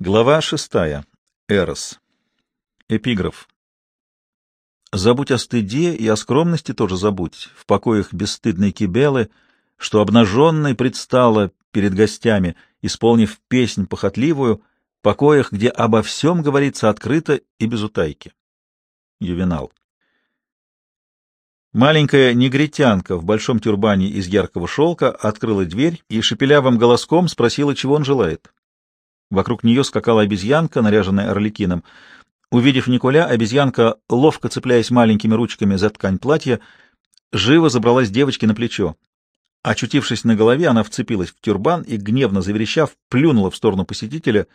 Глава шестая. Эрос. Эпиграф. Забудь о стыде и о скромности тоже забудь, в покоях бесстыдной кибелы, что обнаженной предстала перед гостями, исполнив песнь похотливую, покоях, где обо всем говорится открыто и без утайки. Ювенал. Маленькая негритянка в большом тюрбане из яркого шелка открыла дверь и шепелявым голоском спросила, чего он желает. Вокруг нее скакала обезьянка, наряженная орликином. Увидев Николя, обезьянка, ловко цепляясь маленькими ручками за ткань платья, живо забралась девочке на плечо. Очутившись на голове, она вцепилась в тюрбан и, гневно заверещав, плюнула в сторону посетителя.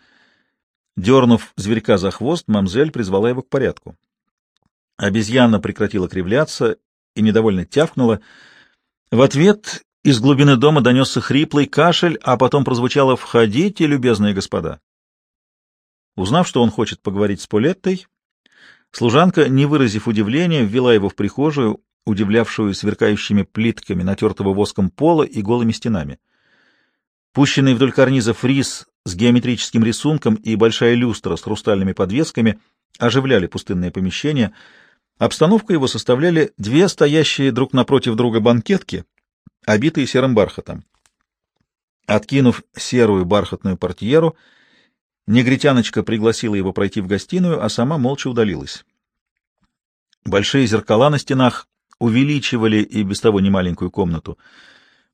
Дернув зверька за хвост, мамзель призвала его к порядку. Обезьяна прекратила кривляться и недовольно тявкнула. В ответ из глубины дома донесся хриплый кашель, а потом прозвучало «Входите, любезные господа». Узнав, что он хочет поговорить с Полеттой, служанка, не выразив удивления, ввела его в прихожую, удивлявшую сверкающими плитками натертого воском пола и голыми стенами. Пущенный вдоль карниза фриз с геометрическим рисунком и большая люстра с хрустальными подвесками оживляли пустынное помещение. Обстановку его составляли две стоящие друг напротив друга банкетки — обитые серым бархатом. Откинув серую бархатную портьеру, негритяночка пригласила его пройти в гостиную, а сама молча удалилась. Большие зеркала на стенах увеличивали и без того немаленькую комнату.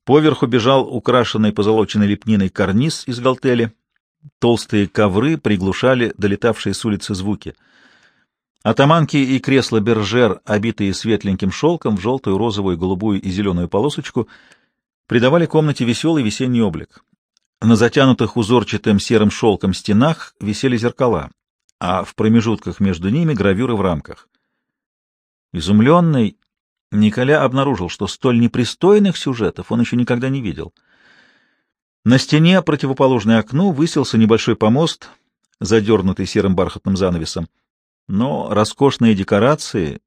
Поверху бежал украшенный позолоченной лепниной карниз из галтели. Толстые ковры приглушали долетавшие с улицы звуки. Атаманки и кресла бержер, обитые светленьким шелком в желтую, розовую, голубую и зеленую полосочку, придавали комнате веселый весенний облик. На затянутых узорчатым серым шелком стенах висели зеркала, а в промежутках между ними гравюры в рамках. Изумленный, Николя обнаружил, что столь непристойных сюжетов он еще никогда не видел. На стене, противоположной окну, высился небольшой помост, задернутый серым бархатным занавесом но роскошные декорации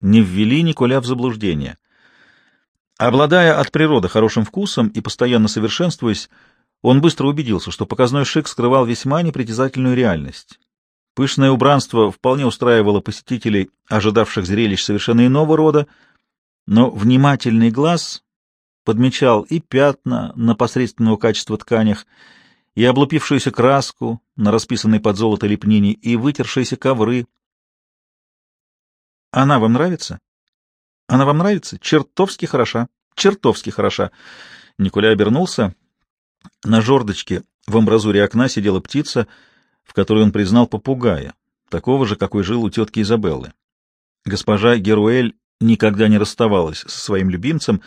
не ввели Николя в заблуждение. Обладая от природы хорошим вкусом и постоянно совершенствуясь, он быстро убедился, что показной шик скрывал весьма непритязательную реальность. Пышное убранство вполне устраивало посетителей, ожидавших зрелищ совершенно иного рода, но внимательный глаз подмечал и пятна на посредственного качества тканях, и облупившуюся краску на расписанной под золото лепнине, и вытершиеся ковры, она вам нравится? Она вам нравится? Чертовски хороша. Чертовски хороша. Николя обернулся. На жердочке в амбразуре окна сидела птица, в которой он признал попугая, такого же, какой жил у тетки Изабеллы. Госпожа Геруэль никогда не расставалась со своим любимцем,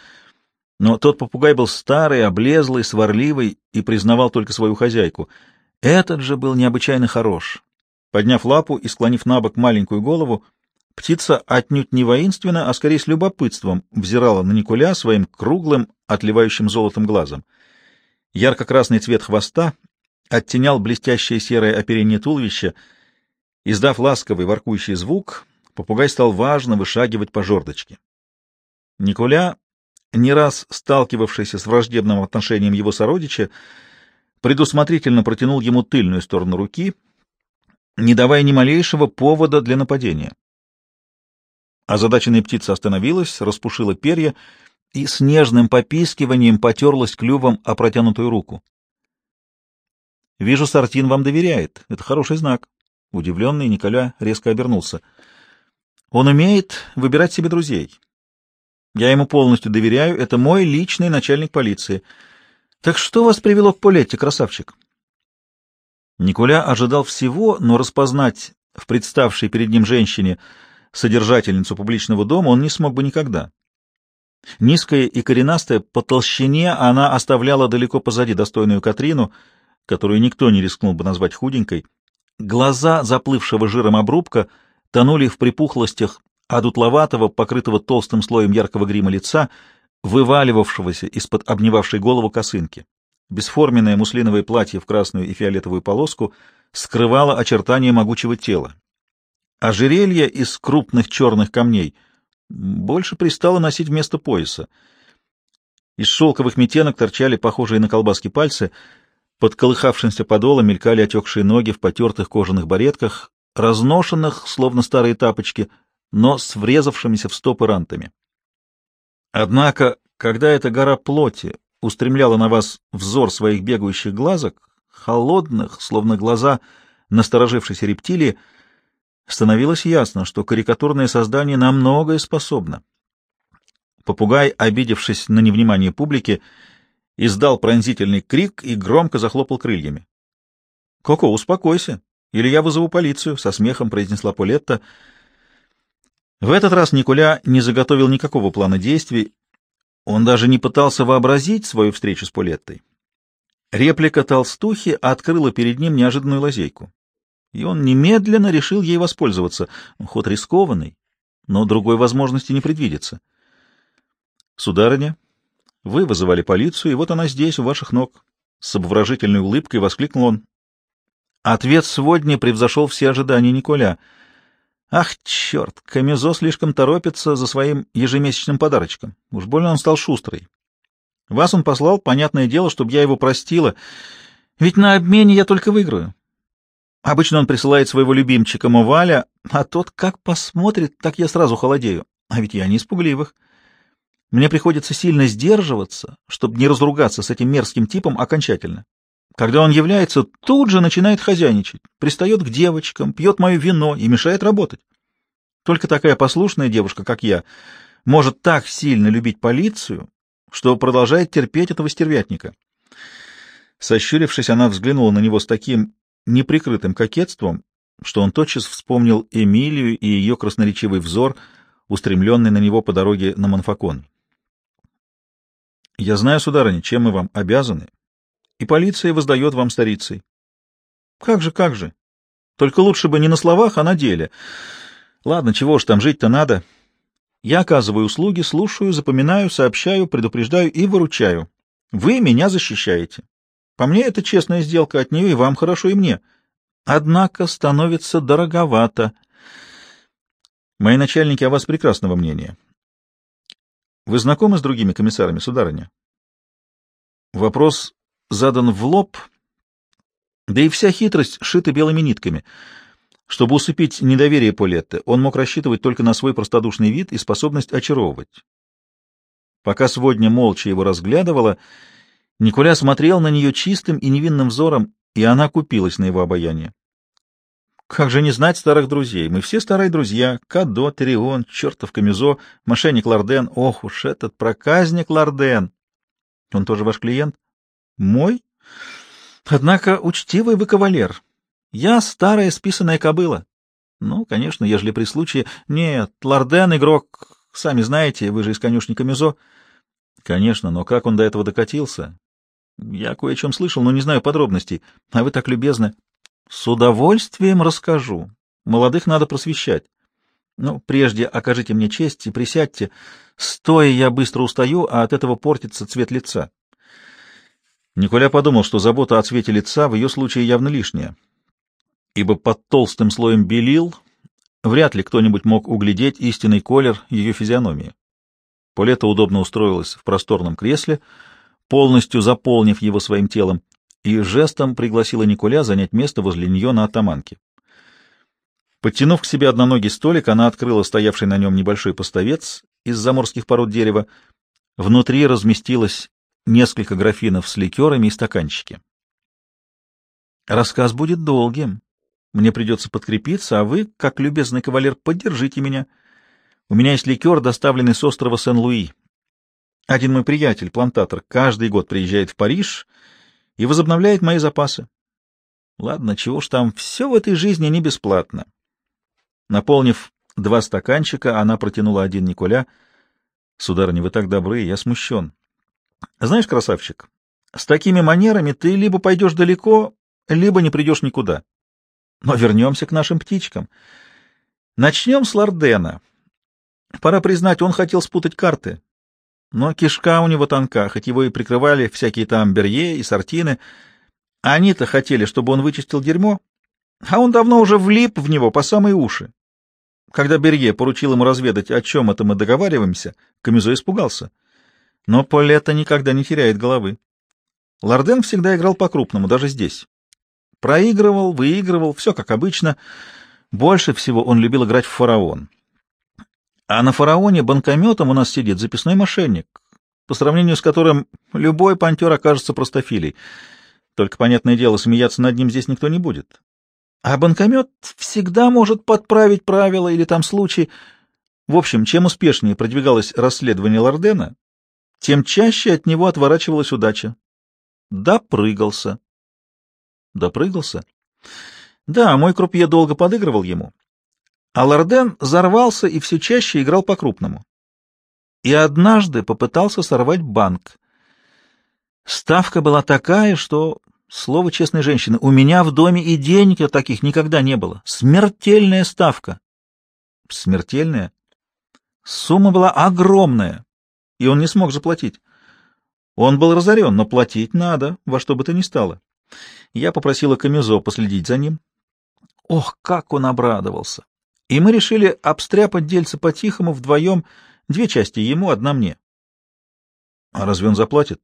но тот попугай был старый, облезлый, сварливый и признавал только свою хозяйку. Этот же был необычайно хорош. Подняв лапу и склонив на бок маленькую голову, Птица отнюдь не воинственно, а скорее с любопытством взирала на Николя своим круглым, отливающим золотом глазом. Ярко-красный цвет хвоста оттенял блестящее серое оперение туловища. Издав ласковый воркующий звук, попугай стал важно вышагивать по жердочке. Николя, не раз сталкивавшийся с враждебным отношением его сородича, предусмотрительно протянул ему тыльную сторону руки, не давая ни малейшего повода для нападения. Озадаченная птица остановилась, распушила перья и с нежным попискиванием потерлась клювом о протянутую руку. «Вижу, Сартин вам доверяет. Это хороший знак». Удивленный Николя резко обернулся. «Он умеет выбирать себе друзей. Я ему полностью доверяю. Это мой личный начальник полиции. Так что вас привело к Полетте, красавчик?» Николя ожидал всего, но распознать в представшей перед ним женщине — содержательницу публичного дома он не смог бы никогда. Низкая и коренастая, по толщине она оставляла далеко позади достойную Катрину, которую никто не рискнул бы назвать худенькой. Глаза заплывшего жиром обрубка тонули в припухлостях одутловатого, покрытого толстым слоем яркого грима лица, вываливавшегося из-под обнимавшей голову косынки. Бесформенное муслиновое платье в красную и фиолетовую полоску скрывало очертания могучего тела, Ожерелье из крупных черных камней больше пристало носить вместо пояса. Из шелковых метенок торчали похожие на колбаски пальцы. Под колыхавшимся подолом мелькали отекшие ноги в потертых кожаных баретках, разношенных, словно старые тапочки, но с врезавшимися в стопы рантами. Однако, когда эта гора плоти устремляла на вас взор своих бегающих глазок, холодных, словно глаза насторожившейся рептилии, становилось ясно, что карикатурное создание на многое способно. Попугай, обидевшись на невнимание публики, издал пронзительный крик и громко захлопал крыльями. — Коко, успокойся, или я вызову полицию, — со смехом произнесла Полетта. В этот раз Николя не заготовил никакого плана действий, он даже не пытался вообразить свою встречу с Полеттой. Реплика толстухи открыла перед ним неожиданную лазейку, и он немедленно решил ей воспользоваться. Ход рискованный, но другой возможности не предвидится. — Сударыня, вы вызывали полицию, и вот она здесь, у ваших ног. С обворожительной улыбкой воскликнул он. Ответ сегодня превзошел все ожидания Николя. Ах, черт, Камизо слишком торопится за своим ежемесячным подарочком. Уж больно он стал шустрый. Вас он послал, понятное дело, чтобы я его простила, ведь на обмене я только выиграю. Обычно он присылает своего любимчика Моваля, а тот как посмотрит, так я сразу холодею. А ведь я не испугливых. Мне приходится сильно сдерживаться, чтобы не разругаться с этим мерзким типом окончательно. Когда он является, тут же начинает хозяйничать, пристает к девочкам, пьет мое вино и мешает работать. Только такая послушная девушка, как я, может так сильно любить полицию, что продолжает терпеть этого стервятника. Сощурившись, она взглянула на него с таким неприкрытым кокетством, что он тотчас вспомнил Эмилию и ее красноречивый взор, устремленный на него по дороге на Монфакон. Я знаю, сударыня, чем мы вам обязаны, и полиция воздает вам старицей. Как же, как же. Только лучше бы не на словах, а на деле. Ладно, чего ж там жить-то надо. Я оказываю услуги, слушаю, запоминаю, сообщаю, предупреждаю и выручаю. Вы меня защищаете. По мне это честная сделка от нее, и вам хорошо, и мне. Однако становится дороговато. Мои начальники о вас прекрасного мнения. Вы знакомы с другими комиссарами, сударыня? Вопрос задан в лоб, да и вся хитрость шита белыми нитками. Чтобы усыпить недоверие Полетты, он мог рассчитывать только на свой простодушный вид и способность очаровывать. Пока сводня молча его разглядывала, Николя смотрел на нее чистым и невинным взором, и она купилась на его обаяние. Как же не знать старых друзей? Мы все старые друзья. Кадо, Терион, чертов Камизо, мошенник Ларден. Ох уж этот проказник Ларден! Он тоже ваш клиент? Мой? Однако учтивый вы кавалер. Я старая списанная кобыла. Ну, конечно, ежели при случае... Нет, Ларден игрок, сами знаете, вы же из конюшни Камизо. Конечно, но как он до этого докатился? Я кое о чем слышал, но не знаю подробностей. А вы так любезны. С удовольствием расскажу. Молодых надо просвещать. Ну, прежде окажите мне честь и присядьте. Стоя я быстро устаю, а от этого портится цвет лица. Николя подумал, что забота о цвете лица в ее случае явно лишняя, ибо под толстым слоем белил вряд ли кто-нибудь мог углядеть истинный колер ее физиономии. Полета удобно устроилась в просторном кресле, полностью заполнив его своим телом, и жестом пригласила Николя занять место возле нее на атаманке. Подтянув к себе одноногий столик, она открыла стоявший на нем небольшой поставец из заморских пород дерева. Внутри разместилось несколько графинов с ликерами и стаканчики. Рассказ будет долгим. Мне придется подкрепиться, а вы, как любезный кавалер, поддержите меня. У меня есть ликер, доставленный с острова Сен-Луи. Один мой приятель, плантатор, каждый год приезжает в Париж и возобновляет мои запасы. Ладно, чего ж там, все в этой жизни не бесплатно. Наполнив два стаканчика, она протянула один Николя. — Сударыня, вы так добры, я смущен. — Знаешь, красавчик, с такими манерами ты либо пойдешь далеко, либо не придешь никуда. Но вернемся к нашим птичкам. Начнем с Лордена. Пора признать, он хотел спутать карты. Но кишка у него тонка, хоть его и прикрывали всякие там Берье и Сартины. Они-то хотели, чтобы он вычистил дерьмо, а он давно уже влип в него по самые уши. Когда Берье поручил ему разведать, о чем это мы договариваемся, Камизо испугался. Но Полета никогда не теряет головы. Лорден всегда играл по-крупному, даже здесь. Проигрывал, выигрывал, все как обычно. Больше всего он любил играть в фараон. А на фараоне банкометом у нас сидит записной мошенник, по сравнению с которым любой пантер окажется простофилей. Только, понятное дело, смеяться над ним здесь никто не будет. А банкомет всегда может подправить правила или там случай. В общем, чем успешнее продвигалось расследование Лордена, тем чаще от него отворачивалась удача. Допрыгался. Допрыгался? Да, мой крупье долго подыгрывал ему. А Лорден взорвался и все чаще играл по-крупному. И однажды попытался сорвать банк. Ставка была такая, что, слово честной женщины, у меня в доме и денег таких никогда не было. Смертельная ставка. Смертельная? Сумма была огромная, и он не смог заплатить. Он был разорен, но платить надо, во что бы то ни стало. Я попросила Камюзо последить за ним. Ох, как он обрадовался! И мы решили обстряпать дельце по-тихому вдвоем, две части ему, одна мне. А разве он заплатит?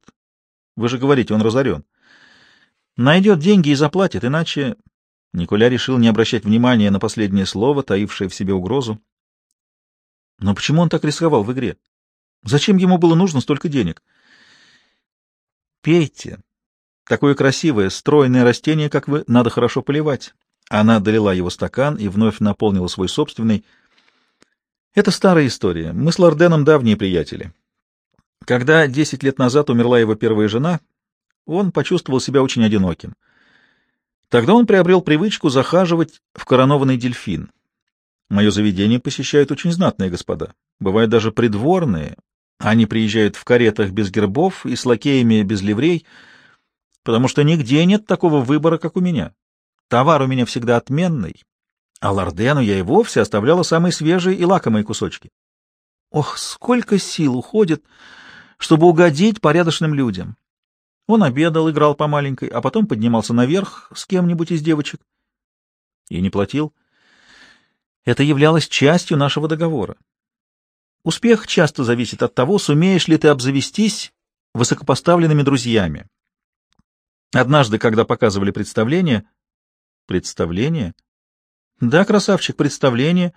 Вы же говорите, он разорен. Найдет деньги и заплатит, иначе... Николя решил не обращать внимания на последнее слово, таившее в себе угрозу. Но почему он так рисковал в игре? Зачем ему было нужно столько денег? Пейте. Такое красивое, стройное растение, как вы, надо хорошо поливать. Она долила его стакан и вновь наполнила свой собственный. Это старая история. Мы с Лорденом давние приятели. Когда десять лет назад умерла его первая жена, он почувствовал себя очень одиноким. Тогда он приобрел привычку захаживать в коронованный дельфин. Мое заведение посещают очень знатные господа. Бывают даже придворные. Они приезжают в каретах без гербов и с лакеями без ливрей, потому что нигде нет такого выбора, как у меня. Товар у меня всегда отменный, а Лордену я и вовсе оставляла самые свежие и лакомые кусочки. Ох, сколько сил уходит, чтобы угодить порядочным людям. Он обедал, играл по маленькой, а потом поднимался наверх с кем-нибудь из девочек. И не платил. Это являлось частью нашего договора. Успех часто зависит от того, сумеешь ли ты обзавестись высокопоставленными друзьями. Однажды, когда показывали представление, Представление? Да, красавчик, представление.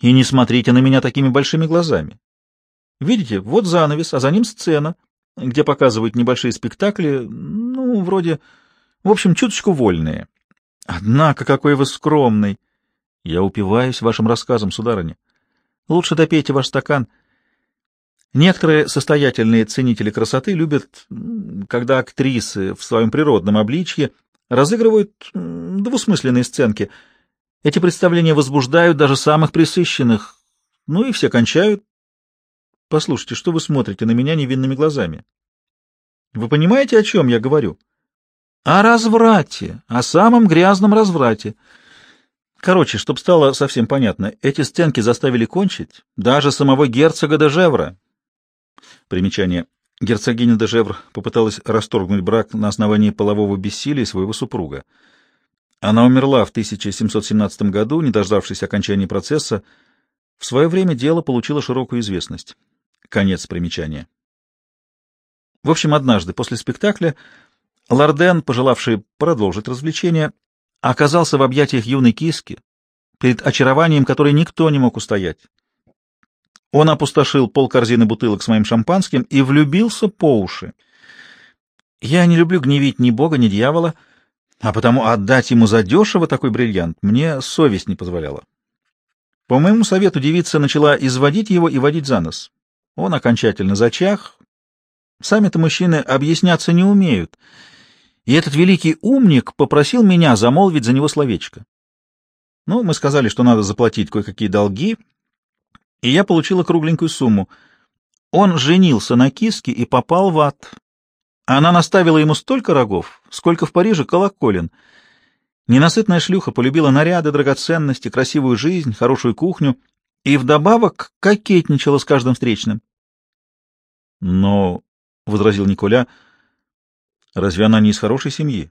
И не смотрите на меня такими большими глазами. Видите, вот занавес, а за ним сцена, где показывают небольшие спектакли, ну, вроде, в общем, чуточку вольные. Однако, какой вы скромный! Я упиваюсь вашим рассказом, сударыня. Лучше допейте ваш стакан. Некоторые состоятельные ценители красоты любят, когда актрисы в своем природном обличье разыгрывают двусмысленные сценки. Эти представления возбуждают даже самых присыщенных. Ну и все кончают. Послушайте, что вы смотрите на меня невинными глазами? Вы понимаете, о чем я говорю? О разврате, о самом грязном разврате. Короче, чтобы стало совсем понятно, эти сценки заставили кончить даже самого герцога де Жевра. Примечание. Герцогиня де Жевр попыталась расторгнуть брак на основании полового бессилия своего супруга. Она умерла в 1717 году, не дождавшись окончания процесса. В свое время дело получило широкую известность. Конец примечания. В общем, однажды после спектакля Лорден, пожелавший продолжить развлечение, оказался в объятиях юной киски, перед очарованием которой никто не мог устоять. Он опустошил полкорзины бутылок с моим шампанским и влюбился по уши. Я не люблю гневить ни бога, ни дьявола, а потому отдать ему задешево такой бриллиант мне совесть не позволяла. По моему совету девица начала изводить его и водить за нос. Он окончательно зачах. Сами-то мужчины объясняться не умеют. И этот великий умник попросил меня замолвить за него словечко. Ну, мы сказали, что надо заплатить кое-какие долги, и я получила кругленькую сумму. Он женился на киске и попал в ад. Она наставила ему столько рогов, сколько в Париже колоколен. Ненасытная шлюха полюбила наряды, драгоценности, красивую жизнь, хорошую кухню и вдобавок кокетничала с каждым встречным. — Но, — возразил Николя, — разве она не из хорошей семьи?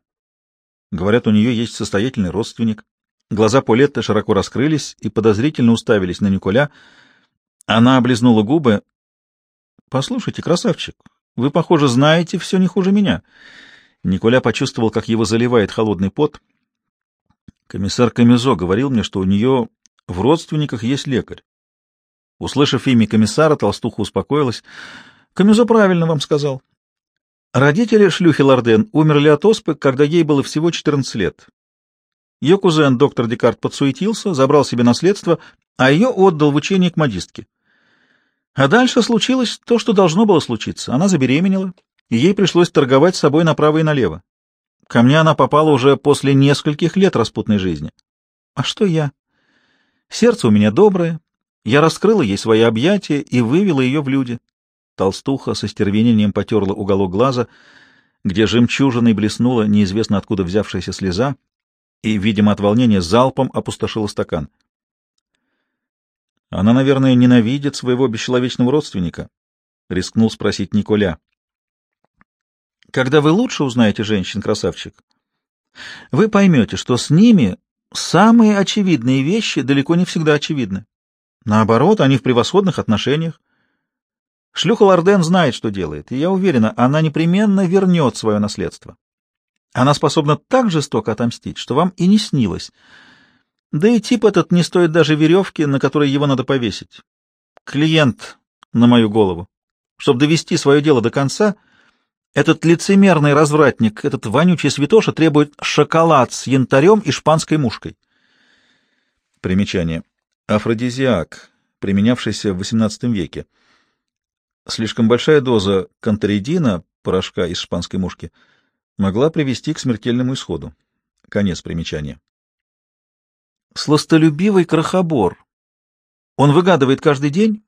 Говорят, у нее есть состоятельный родственник. Глаза Полетты широко раскрылись и подозрительно уставились на Николя — она облизнула губы. — Послушайте, красавчик, Вы, похоже, знаете все не хуже меня. Николя почувствовал, как его заливает холодный пот. Комиссар Камизо говорил мне, что у нее в родственниках есть лекарь. Услышав имя комиссара, толстуха успокоилась. Камизо правильно вам сказал. Родители шлюхи Лорден умерли от оспы, когда ей было всего 14 лет. Ее кузен, доктор Декарт, подсуетился, забрал себе наследство, а ее отдал в учение к модистке. А дальше случилось то, что должно было случиться. Она забеременела, и ей пришлось торговать собой направо и налево. Ко мне она попала уже после нескольких лет распутной жизни. А что я? Сердце у меня доброе. Я раскрыла ей свои объятия и вывела ее в люди. Толстуха со стервенением потерла уголок глаза, где жемчужиной блеснула неизвестно откуда взявшаяся слеза, и, видимо, от волнения залпом опустошила стакан. Она, наверное, ненавидит своего бесчеловечного родственника, — рискнул спросить Николя. Когда вы лучше узнаете женщин, красавчик, вы поймете, что с ними самые очевидные вещи далеко не всегда очевидны. Наоборот, они в превосходных отношениях. Шлюха Лорден знает, что делает, и я уверена, она непременно вернет свое наследство. Она способна так жестоко отомстить, что вам и не снилось. Да и тип этот не стоит даже веревки, на которой его надо повесить. Клиент на мою голову. Чтобы довести свое дело до конца, этот лицемерный развратник, этот вонючий святоша требует шоколад с янтарем и шпанской мушкой. Примечание. Афродизиак, применявшийся в XVIII веке. Слишком большая доза канторидина, порошка из шпанской мушки, могла привести к смертельному исходу. Конец примечания. Сластолюбивый крохобор. Он выгадывает каждый день,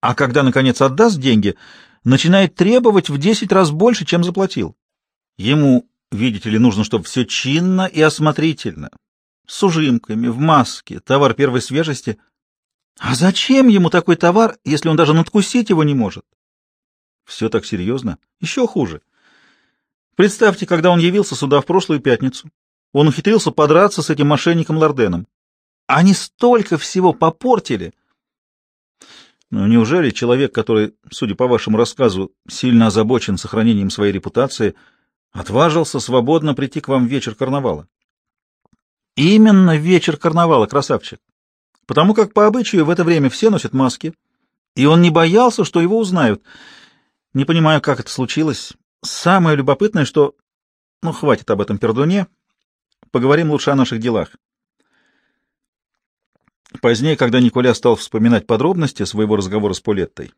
а когда, наконец, отдаст деньги, начинает требовать в десять раз больше, чем заплатил. Ему, видите ли, нужно, чтобы все чинно и осмотрительно, с ужимками, в маске, товар первой свежести. А зачем ему такой товар, если он даже надкусить его не может? Все так серьезно? Еще хуже. Представьте, когда он явился сюда в прошлую пятницу, он ухитрился подраться с этим мошенником Лорденом. Они столько всего попортили. Но неужели человек, который, судя по вашему рассказу, сильно озабочен сохранением своей репутации, отважился свободно прийти к вам в вечер карнавала? Именно вечер карнавала, красавчик. Потому как по обычаю в это время все носят маски, и он не боялся, что его узнают. Не понимаю, как это случилось. Самое любопытное, что... Ну, хватит об этом пердуне. Поговорим лучше о наших делах. Позднее, когда Николя стал вспоминать подробности своего разговора с Полеттой,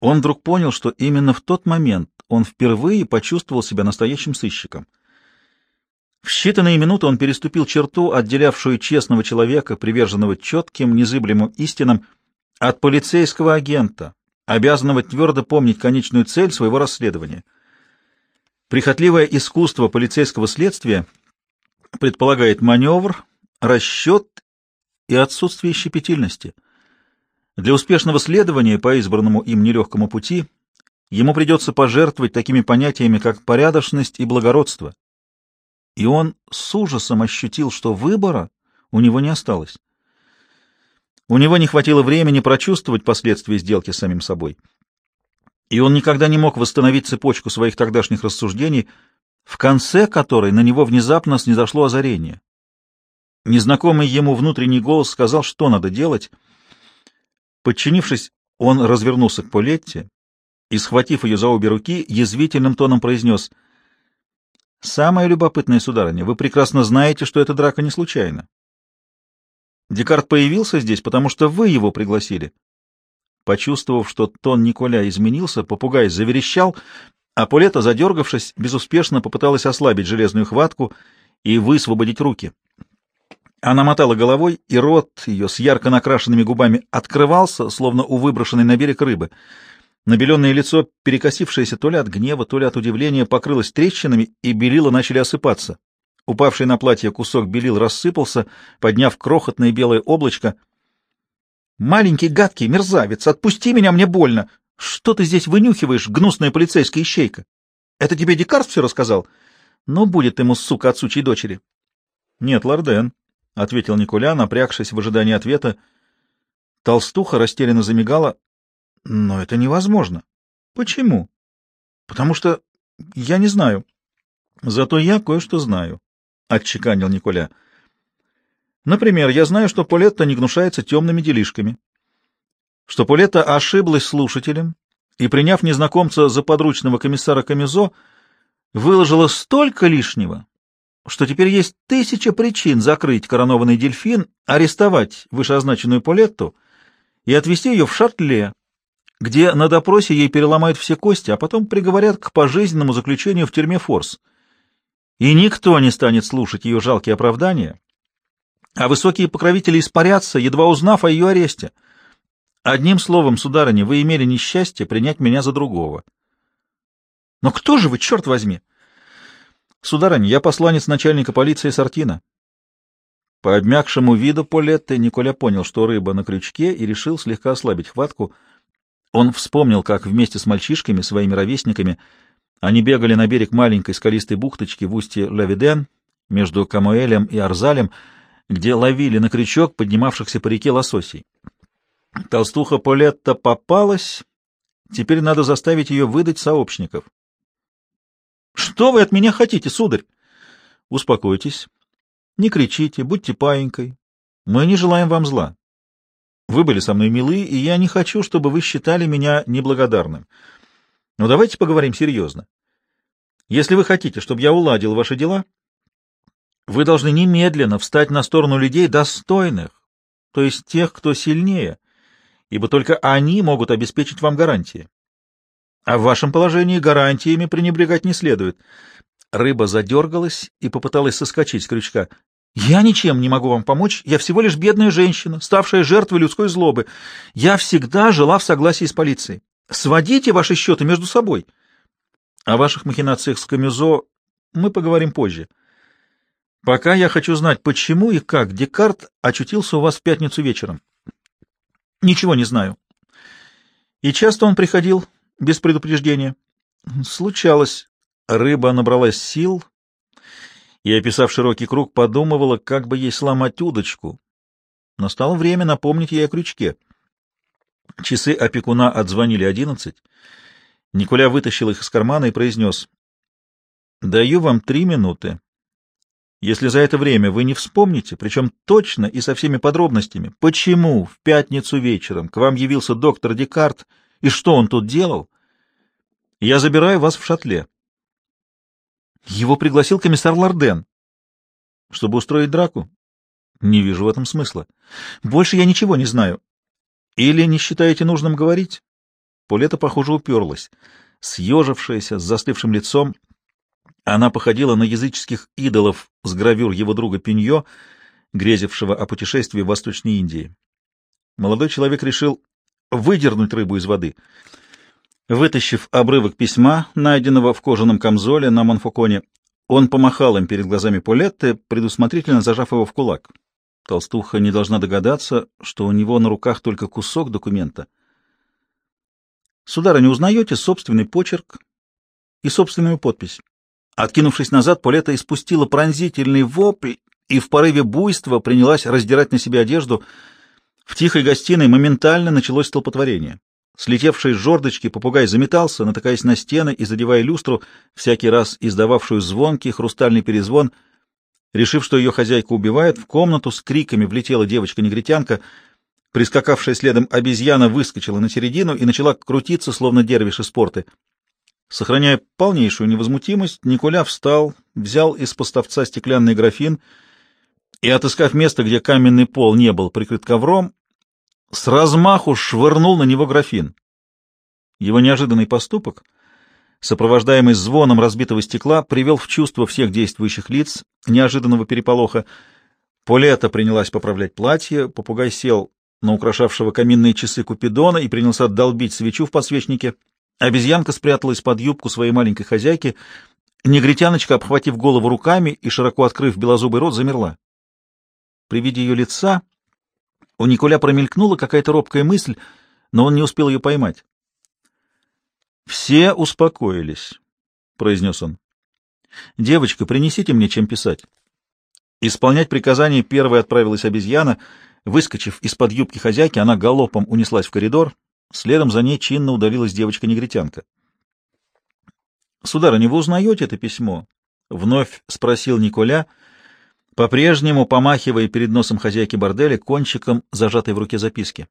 он вдруг понял, что именно в тот момент он впервые почувствовал себя настоящим сыщиком. В считанные минуты он переступил черту, отделявшую честного человека, приверженного четким, незыблемым истинам, от полицейского агента, обязанного твердо помнить конечную цель своего расследования. Прихотливое искусство полицейского следствия предполагает маневр, расчет и отсутствие щепетильности. Для успешного следования по избранному им нелегкому пути ему придется пожертвовать такими понятиями, как порядочность и благородство. И он с ужасом ощутил, что выбора у него не осталось. У него не хватило времени прочувствовать последствия сделки с самим собой. И он никогда не мог восстановить цепочку своих тогдашних рассуждений, в конце которой на него внезапно снизошло озарение. Незнакомый ему внутренний голос сказал, что надо делать. Подчинившись, он развернулся к Полетте и, схватив ее за обе руки, язвительным тоном произнес «Самое любопытное, сударыня, вы прекрасно знаете, что эта драка не случайна. Декарт появился здесь, потому что вы его пригласили». Почувствовав, что тон Николя изменился, попугай заверещал, а Полета, задергавшись, безуспешно попыталась ослабить железную хватку и высвободить руки. Она мотала головой, и рот ее с ярко накрашенными губами открывался, словно у выброшенной на берег рыбы. Набеленное лицо, перекосившееся то ли от гнева, то ли от удивления, покрылось трещинами, и белила начали осыпаться. Упавший на платье кусок белил рассыпался, подняв крохотное белое облачко. «Маленький гадкий мерзавец, отпусти меня, мне больно! Что ты здесь вынюхиваешь, гнусная полицейская ищейка? Это тебе Декарт все рассказал? Ну, будет ему, сука, от сучьей дочери!» «Нет, Лорден», — ответил Николя, напрягшись в ожидании ответа. Толстуха растерянно замигала. — Но это невозможно. — Почему? — Потому что я не знаю. — Зато я кое-что знаю, — отчеканил Николя. — Например, я знаю, что Полетта не гнушается темными делишками, что Полетта ошиблась слушателем и, приняв незнакомца за подручного комиссара Камизо, выложила столько лишнего, что теперь есть тысяча причин закрыть коронованный дельфин, арестовать вышеозначенную Полетту и отвезти ее в Шартле, где на допросе ей переломают все кости, а потом приговорят к пожизненному заключению в тюрьме Форс. И никто не станет слушать ее жалкие оправдания, а высокие покровители испарятся, едва узнав о ее аресте. Одним словом, сударыня, вы имели несчастье принять меня за другого. Но кто же вы, черт возьми? Сударыня, я посланец начальника полиции Сартина. По обмякшему виду Полетты Николя понял, что рыба на крючке, и решил слегка ослабить хватку. Он вспомнил, как вместе с мальчишками, своими ровесниками, они бегали на берег маленькой скалистой бухточки в устье Лавиден между Камуэлем и Арзалем, где ловили на крючок поднимавшихся по реке лососей. Толстуха Полетта попалась, теперь надо заставить ее выдать сообщников. — Что вы от меня хотите, сударь? — Успокойтесь. Не кричите, будьте паинькой. Мы не желаем вам зла. Вы были со мной милы, и я не хочу, чтобы вы считали меня неблагодарным. Но давайте поговорим серьезно. Если вы хотите, чтобы я уладил ваши дела, вы должны немедленно встать на сторону людей достойных, то есть тех, кто сильнее, ибо только они могут обеспечить вам гарантии. А в вашем положении гарантиями пренебрегать не следует. Рыба задергалась и попыталась соскочить с крючка. «Я ничем не могу вам помочь. Я всего лишь бедная женщина, ставшая жертвой людской злобы. Я всегда жила в согласии с полицией. Сводите ваши счеты между собой. О ваших махинациях с Камюзо мы поговорим позже. Пока я хочу знать, почему и как Декарт очутился у вас в пятницу вечером. Ничего не знаю. И часто он приходил без предупреждения. Случалось. Рыба набралась сил и, описав широкий круг, подумывала, как бы ей сломать удочку. Настало время напомнить ей о крючке. Часы опекуна отзвонили одиннадцать. Николя вытащил их из кармана и произнес. — Даю вам три минуты. Если за это время вы не вспомните, причем точно и со всеми подробностями, почему в пятницу вечером к вам явился доктор Декарт и что он тут делал, я забираю вас в шатле. Его пригласил комиссар Ларден. Чтобы устроить драку? Не вижу в этом смысла. Больше я ничего не знаю. Или не считаете нужным говорить? Полета, похоже, уперлась. Съежившаяся, с застывшим лицом, она походила на языческих идолов с гравюр его друга Пиньо, грезившего о путешествии в Восточной Индии. Молодой человек решил выдернуть рыбу из воды. Вытащив обрывок письма, найденного в кожаном камзоле на Монфоконе, он помахал им перед глазами Полетты, предусмотрительно зажав его в кулак. Толстуха не должна догадаться, что у него на руках только кусок документа. Судара, не узнаете собственный почерк и собственную подпись? Откинувшись назад, Полета испустила пронзительный вопль и в порыве буйства принялась раздирать на себе одежду. В тихой гостиной моментально началось столпотворение. Слетевший с жердочки попугай заметался, натыкаясь на стены и задевая люстру, всякий раз издававшую звонкий хрустальный перезвон. Решив, что ее хозяйка убивает, в комнату с криками влетела девочка-негритянка. Прискакавшая следом обезьяна выскочила на середину и начала крутиться, словно дервиш из спорта. Сохраняя полнейшую невозмутимость, Николя встал, взял из поставца стеклянный графин и, отыскав место, где каменный пол не был прикрыт ковром, с размаху швырнул на него графин. Его неожиданный поступок, сопровождаемый звоном разбитого стекла, привел в чувство всех действующих лиц неожиданного переполоха. Полета принялась поправлять платье, попугай сел на украшавшего каминные часы Купидона и принялся долбить свечу в подсвечнике — Обезьянка спряталась под юбку своей маленькой хозяйки. Негритяночка, обхватив голову руками и широко открыв белозубый рот, замерла. При виде ее лица у Николя промелькнула какая-то робкая мысль, но он не успел ее поймать. «Все успокоились», — произнес он. «Девочка, принесите мне чем писать». Исполнять приказание первой отправилась обезьяна. Выскочив из-под юбки хозяйки, она галопом унеслась в коридор. Следом за ней чинно удалилась девочка-негритянка. — Сударыня, вы узнаете это письмо? — вновь спросил Николя, по-прежнему помахивая перед носом хозяйки борделя кончиком зажатой в руке записки.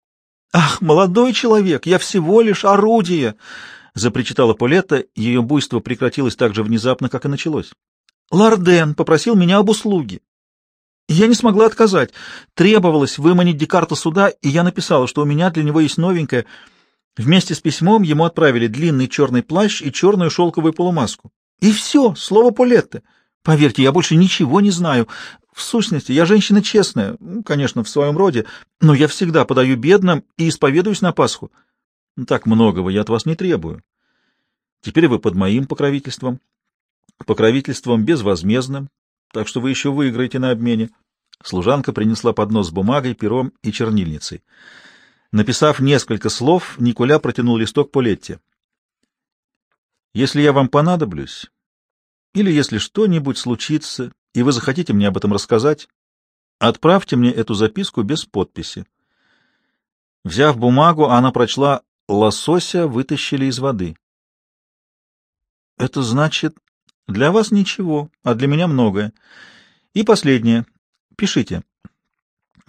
— Ах, молодой человек, я всего лишь орудие! — запричитала Полетта, ее буйство прекратилось так же внезапно, как и началось. — Ларден попросил меня об услуге. Я не смогла отказать. Требовалось выманить Декарта сюда, и я написала, что у меня для него есть новенькое. Вместе с письмом ему отправили длинный черный плащ и черную шелковую полумаску. И все, слово Полетты. Поверьте, я больше ничего не знаю. В сущности, я женщина честная, ну, конечно, в своем роде, но я всегда подаю бедным и исповедуюсь на Пасху. Так многого я от вас не требую. Теперь вы под моим покровительством, покровительством безвозмездным, так что вы еще выиграете на обмене. Служанка принесла поднос с бумагой, пером и чернильницей. Написав несколько слов, Николя протянул листок по Летте. «Если я вам понадоблюсь, или если что-нибудь случится, и вы захотите мне об этом рассказать, отправьте мне эту записку без подписи». Взяв бумагу, она прочла «Лосося вытащили из воды». «Это значит, для вас ничего, а для меня многое. И последнее. Пишите.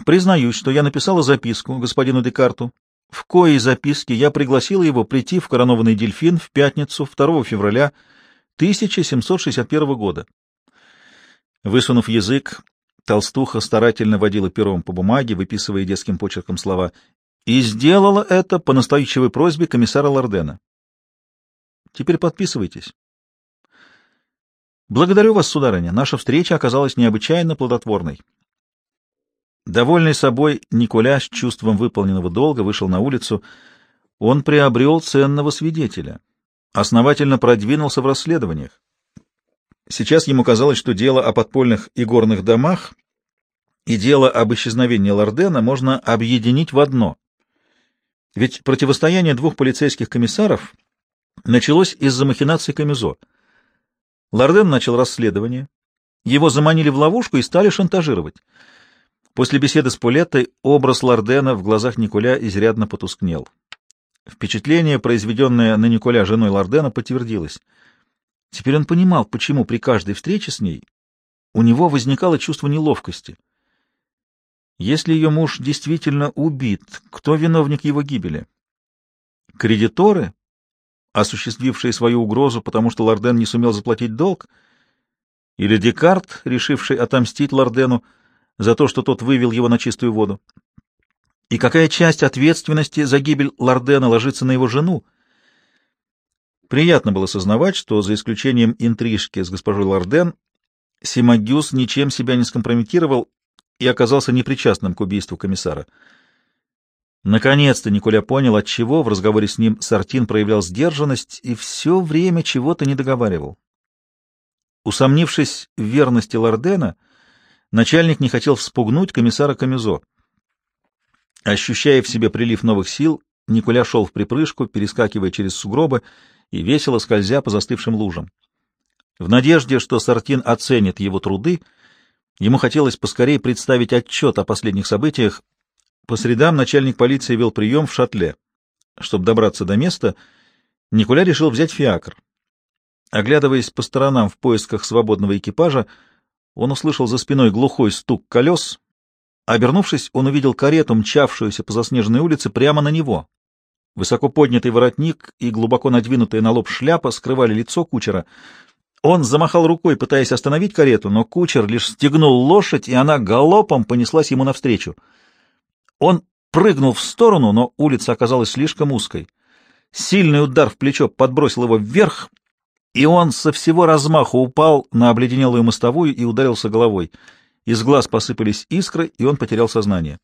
Признаюсь, что я написала записку господину Декарту, в коей записке я пригласила его прийти в коронованный дельфин в пятницу 2 февраля 1761 года. Высунув язык, толстуха старательно водила пером по бумаге, выписывая детским почерком слова, и сделала это по настойчивой просьбе комиссара Лордена. Теперь подписывайтесь. Благодарю вас, сударыня. Наша встреча оказалась необычайно плодотворной. Довольный собой, Николя с чувством выполненного долга вышел на улицу. Он приобрел ценного свидетеля, основательно продвинулся в расследованиях. Сейчас ему казалось, что дело о подпольных и горных домах и дело об исчезновении Лордена можно объединить в одно. Ведь противостояние двух полицейских комиссаров началось из-за махинаций Камизо — Лорден начал расследование. Его заманили в ловушку и стали шантажировать. После беседы с Пулеттой образ Лордена в глазах Николя изрядно потускнел. Впечатление, произведенное на Николя женой Лордена, подтвердилось. Теперь он понимал, почему при каждой встрече с ней у него возникало чувство неловкости. Если ее муж действительно убит, кто виновник его гибели? Кредиторы, осуществившие свою угрозу, потому что Лорден не сумел заплатить долг, или Декарт, решивший отомстить Лордену за то, что тот вывел его на чистую воду. И какая часть ответственности за гибель Лордена ложится на его жену? Приятно было сознавать, что, за исключением интрижки с госпожой Лорден, Симагюс ничем себя не скомпрометировал и оказался непричастным к убийству комиссара. Наконец-то Николя понял, от чего в разговоре с ним Сартин проявлял сдержанность и все время чего-то не договаривал. Усомнившись в верности Лордена, начальник не хотел вспугнуть комиссара Камизо. Ощущая в себе прилив новых сил, Николя шел в припрыжку, перескакивая через сугробы и весело скользя по застывшим лужам. В надежде, что Сартин оценит его труды, ему хотелось поскорее представить отчет о последних событиях, по средам начальник полиции вел прием в шатле. Чтобы добраться до места, Николя решил взять фиакр. Оглядываясь по сторонам в поисках свободного экипажа, он услышал за спиной глухой стук колес. Обернувшись, он увидел карету, мчавшуюся по заснеженной улице прямо на него. Высоко поднятый воротник и глубоко надвинутая на лоб шляпа скрывали лицо кучера. Он замахал рукой, пытаясь остановить карету, но кучер лишь стегнул лошадь, и она галопом понеслась ему навстречу. Он прыгнул в сторону, но улица оказалась слишком узкой. Сильный удар в плечо подбросил его вверх, и он со всего размаху упал на обледенелую мостовую и ударился головой. Из глаз посыпались искры, и он потерял сознание.